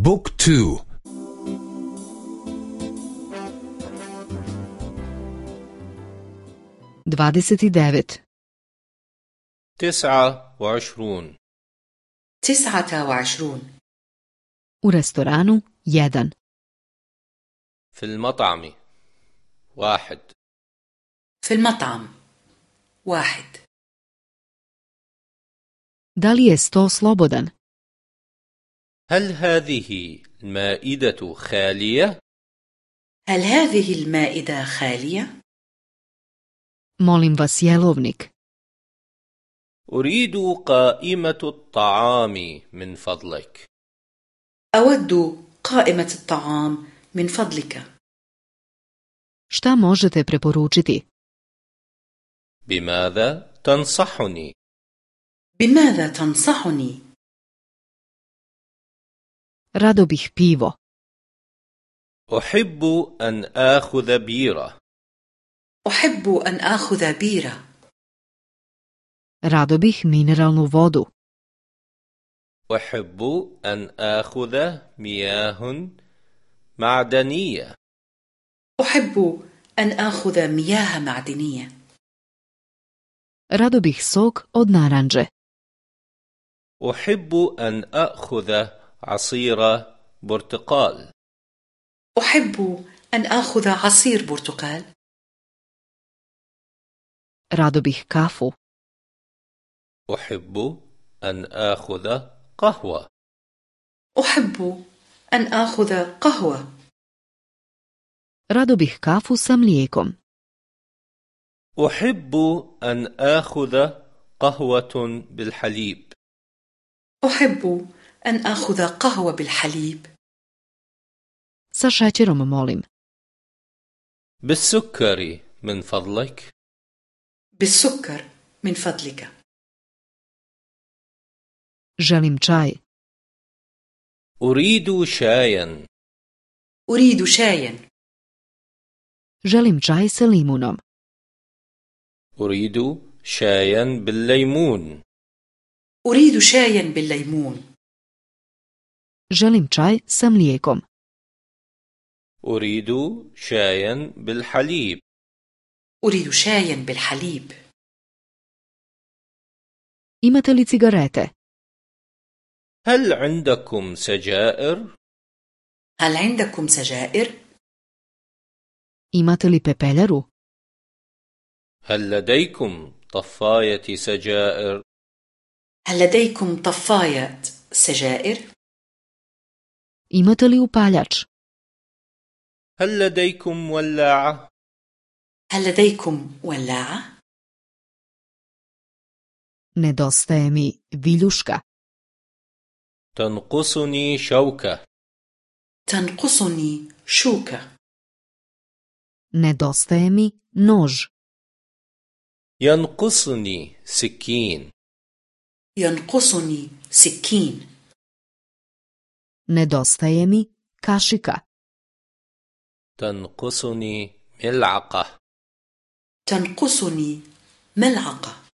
بوك تو. dvadeset devet تسعة وعشرون. تسعة وعشرون. Restoranu jedan. في المطعم. واحد. في المطعم. واحد. Je sto slobodan? هل هذه المائدة خالية؟ هل هذه المائدة خالية؟ Molim vas jelovnik. أريد قائمة الطعام من فضلك أود قائمة الطعام من فضلك Šta možete preporučiti? بماذا تنصحني؟ بماذا تنصحني؟ Rado bih pivo. أحب أن آخذ بيرة أحب أن آخذ بيرة Rado bih mineralnu vodu. أحب أن آخذ مياه معدنية أحب أن آخذ مياه معدنية Rado bih sok od naranđe. أحب أن آخذ عصير برتقال. أحب أن آخذ عصير برتقال. Rado bih kafu. أحب أن آخذ قهوة. أحب أن آخذ قهوة. Rado bih kafu sa mlijekom. أحب أن آخذ قهوة بالحليب. أحب أن آخذ قهوة بالحليب. Sa šećerom molim. بالسكر من فضلك. بالسكر من فضلك. Želim čaj. أريد شايا. أريد شايا. Želim čaj sa limunom. أريد شايا بالليمون. أريد شايا بالليمون. Želim čaj sa mlijekom. أريد شايا بالحليب أريد شايا بالحليب Imate li cigarete? هل عندكم سجائر؟ هل عندكم سجائر؟ Imate li pepeljaru? هل لديكم طفاية سجائر؟ هل لديكم طفاية سجائر؟ Imate li upaljač? هل لديكم ولاعة؟ هل لديكم ولاعة؟ Nedostaje mi viljuška. تنقصني شوكة تنقصني شوكة Nedostaje mi nož. ينقصني سكين ينقصني سكين Nedostaje mi kašika. تنقصني ملعقة تنقصني ملعقة